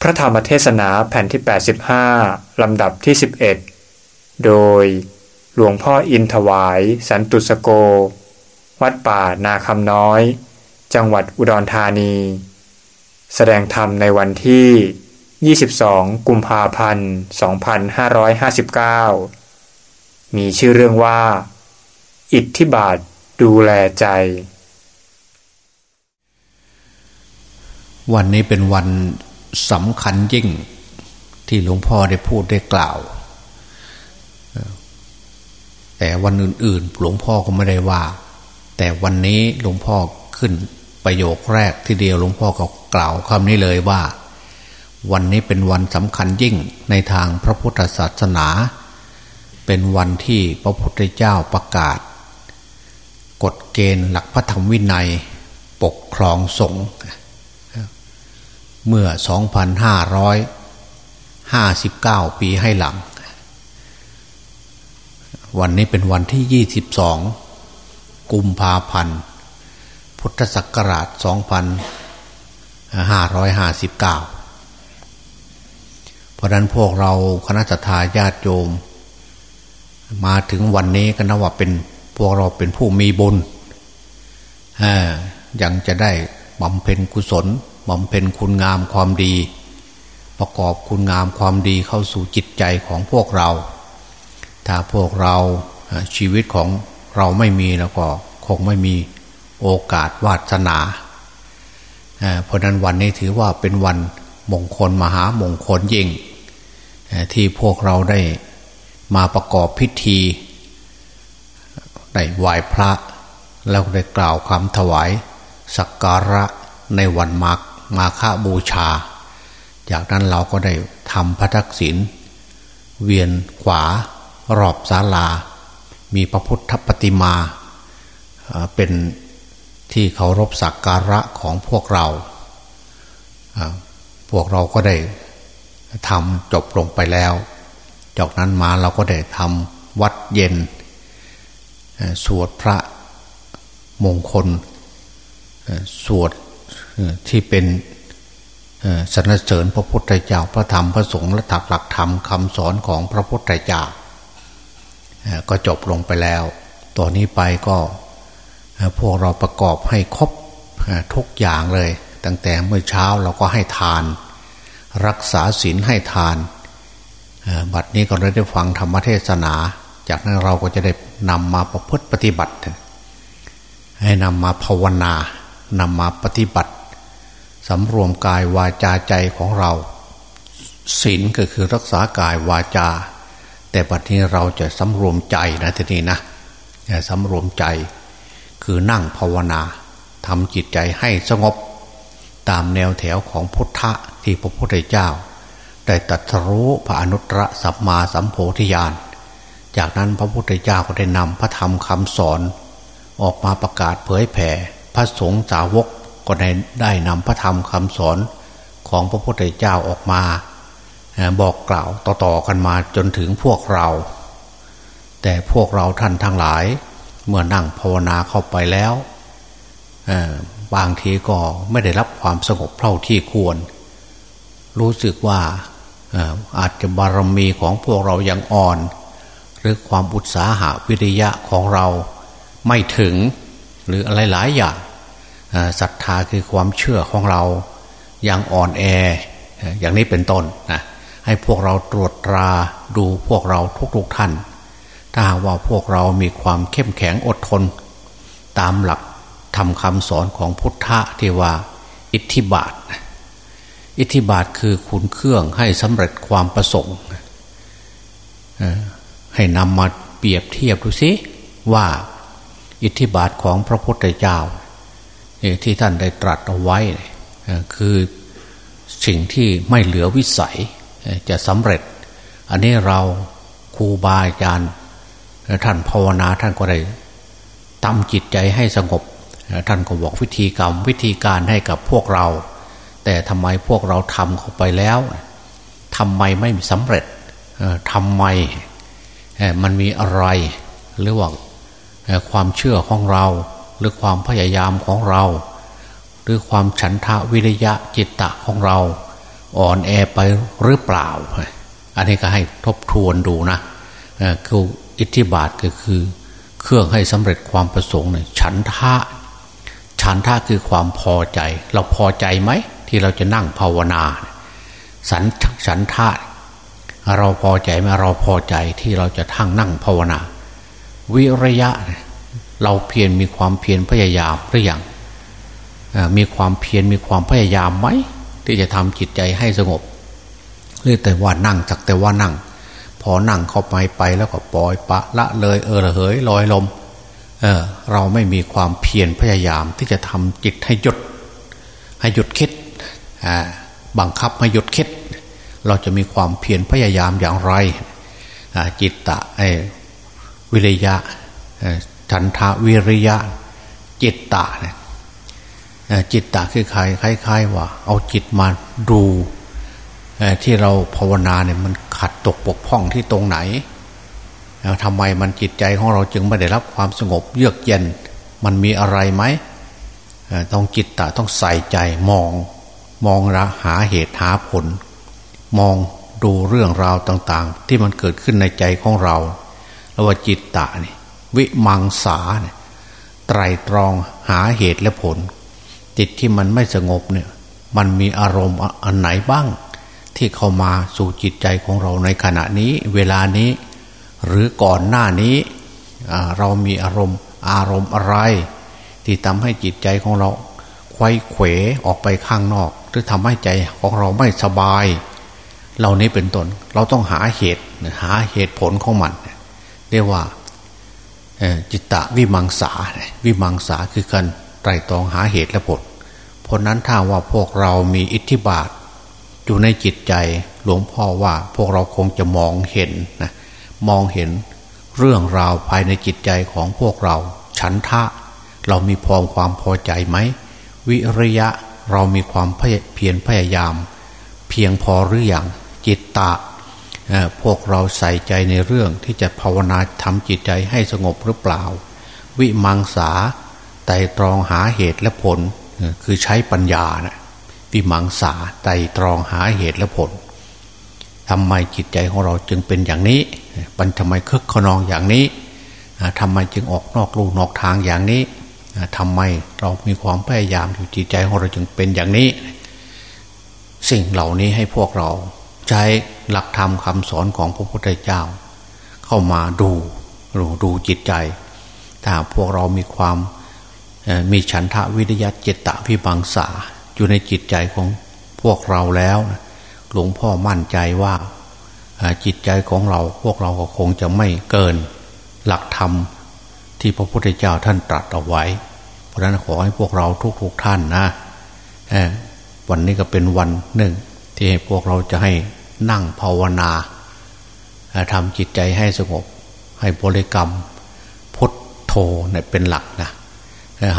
พระธรรมเทศนาแผ่นที่ 85 ลำดับที่ 11 โดยหลวงพ่ออินถวาย สันตุสโก วัดป่านาคำน้อย จังหวัดอุดรธานี แสดงธรรมในวันที่ 22 กุมภาพันธ์ 2559 มีชื่อเรื่องว่า อิทธิบาทดูแลใจ วันนี้เป็นวัน สำคัญยิ่งที่หลวงพ่อได้พูดได้กล่าว แต่วันอื่น ๆ หลวงพ่อก็ไม่ได้ว่า แต่วันนี้หลวงพ่อขึ้นประโยคแรกที่เดียวหลวงพ่อก็กล่าวคำนี้เลยว่า วันนี้เป็นวันสำคัญยิ่งในทางพระพุทธศาสนา เป็นวันที่พระพุทธเจ้าประกาศ กฎเกณฑ์หลักพระธรรมวินัย ปกครองสงฆ์ เมื่อ 2,559 ปีให้หลัง วันนี้เป็นวันที่ 22 กุมภาพันธ์ พุทธศักราช 2559 เพราะนั้นพวกเราคณะทาญาติโยม มาถึงวันนี้ก็นับว่าเป็นพวกเราเป็นผู้มีบุญยังจะได้บำเพ็ญกุศล บำเพ็ญคุณงามความดี ประกอบคุณงามความดีเข้าสู่จิตใจของพวกเรา ถ้าพวกเราชีวิตของเราไม่มีแล้วก็คงไม่มีโอกาสวาสนาเพราะนั้นวันนี้ถือว่าเป็นวันมงคลมหามงคลยิ่ง ที่พวกเราได้มาประกอบพิธีได้ไหว้พระแล้วได้กล่าวคำถวายสักการะในวันมรรค มาฆบูชา จากนั้นเราก็ได้ทำพระทักษิณเวียนขวารอบศาลา มีพระพุทธปฏิมาเป็นที่เคารพสักการะของพวกเรา พวกเราก็ได้ทำจบลงไปแล้ว จากนั้นมาเราก็ได้ทำวัดเย็น สวดพระมงคล สวด ที่เป็นสรรเสริญพระพุทธเจ้าพระธรรมพระสงฆ์และถักหลักธรรมคำสอนของพระพุทธเจ้าก็จบลงไปแล้วต่อนนี้ไปก็พวกเราประกอบให้ครบทุกอย่างเลย ตั้งแต่เมื่อเช้าเราก็ให้ทาน รักษาศีลให้ทาน บัดนี้ก็ได้ฟังธรรมเทศนา จากนั้นเราก็จะได้นำมาประพฤติปฏิบัติ ให้นำมาภาวนานำมาปฏิบัติ สำรวมกายวาจาใจของเราศีลก็คือรักษากายวาจา แต่ปัจจุบันเราจะสำรวมใจนะทีนี้นะสำรวมใจคือนั่งภาวนาทำจิตใจให้สงบ ตามแนวแถวของพุทธะที่พระพุทธเจ้า ได้ตรัสรู้พระอนุตตรสัมมาสัมโพธิญาณ จากนั้นพระพุทธเจ้าก็ได้นำพระธรรมคำสอน ออกมาประกาศเผยแผ่พระสงฆ์สาวก ก็ได้ได้นำพระธรรมคำสอนของพระพุทธเจ้าออกมา บอกกล่าวต่อๆกันมาจนถึงพวกเรา แต่พวกเราท่านทั้งหลาย เมื่อนั่งภาวนาเข้าไปแล้วบางทีก็ไม่ได้รับความสงบเท่าที่ควร รู้สึกว่าอาจจะบารมีของพวกเรายังอ่อน หรือความอุตสาหะวิริยะของเราไม่ถึงหรืออะไรหลายอย่าง ศรัทธาคือความเชื่อของเรายังอ่อนแออย่างนี้เป็นต้นนะให้พวกเราตรวจตราดูพวกเราทุกๆท่าน ถ้าหากว่าพวกเรามีความเข้มแข็งอดทน ตามหลักทำคำสอนของพุทธะที่ว่าอิทธิบาท อิทธิบาทคือคุณเครื่องให้สำเร็จความประสงค์ให้นำมาเปรียบเทียบดูสิว่าอิทธิบาทของพระพุทธเจ้า ที่ท่านได้ตรัสเอาไว้คือสิ่งที่ไม่เหลือวิสัยจะสำเร็จ อันนี้เราครูบาอาจารย์ท่านภาวนาท่านก็ได้ตั้มจิตใจให้สงบ ท่านก็บอกวิธีกรรมวิธีการให้กับพวกเรา แต่ทำไมพวกเราทำเข้าไปแล้วทำไมไม่สำเร็จทำไมมันมีอะไรหรือว่าความเชื่อของเรา หรือความพยายามของเรา หรือความฉันทะวิริยะจิตตะของเรา อ่อนแอไปหรือเปล่า อันนี้ก็ให้ทบทวนดูนะคืออิทธิบาทก็คือ เครื่องให้สำเร็จความประสงค์เนี่ยฉันทะ ฉันทะคือความพอใจ เราพอใจไหม ที่เราจะนั่งภาวนา สันฉันทะเราพอใจไหมเราพอใจที่เราจะทั้งนั่งภาวนา วิริยะ เราเพียรมีความเพียรพยายามหรือยังมีความเพียรมีความพยายามไหมที่จะทำจิตใจให้สงบหรือแต่ว่านั่งจักแต่ว่านั่ง พอนั่งเข้าไปไปแล้วก็ปล่อยปะละเลย เออระเหยลอยลมเออเราไม่มีความเพียรพยายามที่จะทำจิตให้หยุด ให้หยุดคิดบังคับให้หยุดคิด เราจะมีความเพียรพยายามอย่างไรจิตตะวิริยะ ฉันทาวิริยะ จิตตะเนี่ยจิตตะคือใครคล้ายๆว่า เอาจิตมาดูที่เราภาวนาเนี่ยมันขัดตกปกพ่องที่ตรงไหนทำไมมันจิตใจของเราจึงไม่ได้รับความสงบเยือกเย็น มันมีอะไรไหมต้องจิตตะต้องใส่ใจมองมองระหาเหตุหาผล มองดูเรื่องราวต่าง ๆ ที่มันเกิดขึ้นในใจของเราแล้วว่าจิตตะนี่ วิมังสาเนี่ยไตรตรองหาเหตุและผล จิตที่มันไม่สงบเนี่ย มันมีอารมณ์อันไหนบ้าง ที่เข้ามาสู่จิตใจของเราในขณะนี้ เวลานี้ หรือก่อนหน้านี้ เรามีอารมณ์อารมณ์อะไร ที่ทำให้จิตใจของเราควยเขวออกไปข้างนอก หรือทำให้ใจของเราไม่สบาย เหล่านี้เป็นต้นเราต้องหาเหตุหาเหตุผลของมันเรียกว่า จิตตะวิมังสา วิมังสาคือการไตรตรองหาเหตุและผล เพราะนั้นถ้าว่าพวกเรามีอิทธิบาทอยู่ในจิตใจหลวงพ่อว่าพวกเราคงจะมองเห็นนะมองเห็นเรื่องราวภายในจิตใจของพวกเรา ฉันทะ เรามีพอความพอใจไหม วิริยะเรามีความเพียรพยายาม เพียงพอหรืออยังจิตตะ พวกเราใส่ใจในเรื่องที่จะภาวนาทำจิตใจให้สงบหรือเปล่า วิมังสาไตรตรองหาเหตุและผลคือใช้ปัญญานะวิมังสาไตรตรองหาเหตุและผลทำไมจิตใจของเราจึงเป็นอย่างนี้ปัญทำไมคึกขนองอย่างนี้ทำไมจึงออกนอกลูนอกทางอย่างนี้ทำไมเรามีความพยายามอยู่จิตใจของเราจึงเป็นอย่างนี้ สิ่งเหล่านี้ให้พวกเราใช้ หลักธรรมคำสอนของพระพุทธเจ้า เข้ามาดูดูดูจิตใจ ถ้าพวกเรามีความมีฉันทะวิริยะจิตตะพิบังษาอยู่ในจิตใจของพวกเราแล้วหลวงพ่อมั่นใจว่าจิตใจของเราพวกเราก็คงจะไม่เกินหลักธรรมที่พระพุทธเจ้าท่านตรัสเอาไว้ เพราะฉะนั้นขอให้พวกเราทุกๆทท่านนะวันนี้ก็เป็นวันหนึ่ง ที่พวกเราจะให้ นั่งภาวนาทำจิตใจให้สงบ ให้บริกรรมพุทโธเป็นหลักนะ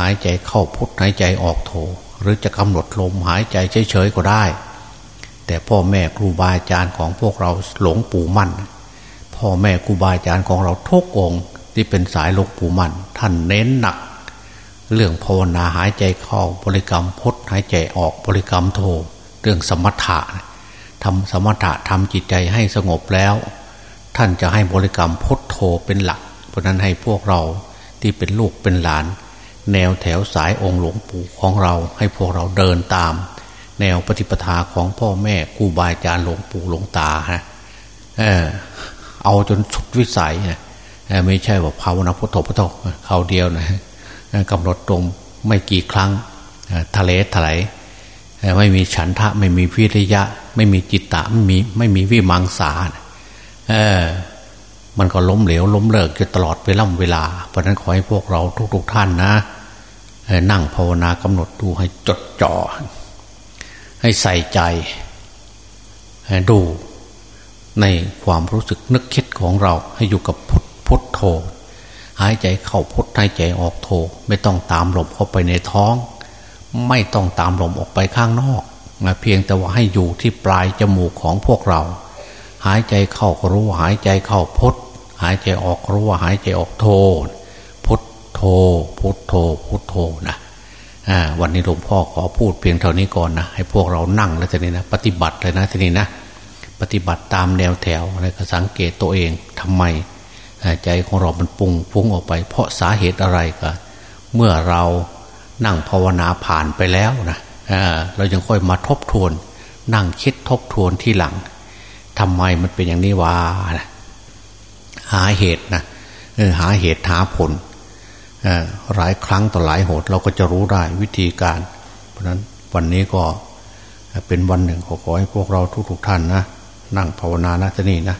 หายใจเข้าพุทหายใจออกโธหรือจะกำหนดลมหายใจเฉยๆก็ได้ แต่พ่อแม่ครูบาอาจารย์ของพวกเราหลงปู่มั่น พ่อแม่ครูบาอาจารย์ของเราทุกองค์ที่เป็นสายหลงปู่มั่น ท่านเน้นหนัก เรื่องภาวนาหายใจเข้าบริกรรมพุทหายใจออกบริกรรมโธเรื่องสมถะ ทำสมถะทำจิตใจให้สงบแล้ว ท่านจะให้บริกรรมพุทโธเป็นหลัก เพราะนั้นให้พวกเราที่เป็นลูกเป็นหลาน แนวแถวสายองค์หลวงปู่ของเรา ให้พวกเราเดินตาม แนวปฏิปทาของพ่อแม่ครูบาอาจารย์หลวงปู่หลวงตาฮะเออเอาจนสุดวิสัยนะไม่ใช่ว่าภาวนาพุทโธพุทโธเขาเดียวนะกำหนดตรงไม่กี่ครั้งทะเลถลาย ไม่มีฉันทะไม่มีวิริยะ ไม่มีจิตตะไม่มีไม่มีวิมังสาเออมันก็ล้มเหลวล้มเลิกอยู่ตลอดเวลาเวลา เพราะนั้นขอให้พวกเราทุกๆทท่านนะนั่งภาวนากำหนดดูให้จดจ่อ ให้ใส่ใจดูในความรู้สึกนึกคิดของเราให้อยู่กับพุทพุทโธหายใจเข้าพุทหายใจออกโธไม่ต้องตามลมเข้าไปในท้อง ไม่ต้องตามลมออกไปข้างนอกนะเพียงแต่ว่าให้อยู่ที่ปลายจมูกของพวกเรา หายใจเข้ารู้หายใจเข้าพุทหายใจออกรู้ว่าหายใจออกโทพุทโทพุทโทพุทโทนะวันนี้หลวงพ่อขอพูดเพียงเท่านี้ก่อนนะให้พวกเรานั่งแล้วทีนี้นะ ปฏิบัติเลยนะทีนี้นะ ปฏิบัติตามแนวแถวอะไรก็สังเกตตัวเองทำไม ใจของเรา มันปุงฟุ้งออกไป เพราะสาเหตุอะไรก็เมื่อเรา นั่งภาวนาผ่านไปแล้วนะเรายังค่อยมาทบทวน นั่งคิดทบทวนที่หลังทำไมมันเป็นอย่างนี้วะหาเหตุนะหาเหตุหาผลหลายครั้งต่อหลายโหนเราก็จะรู้ได้วิธีการ เพราะนั้นวันนี้ก็เป็นวันหนึ่งขอขอให้พวกเราทุกๆทท่านนะ นั่งภาวนานะที่นี่นะ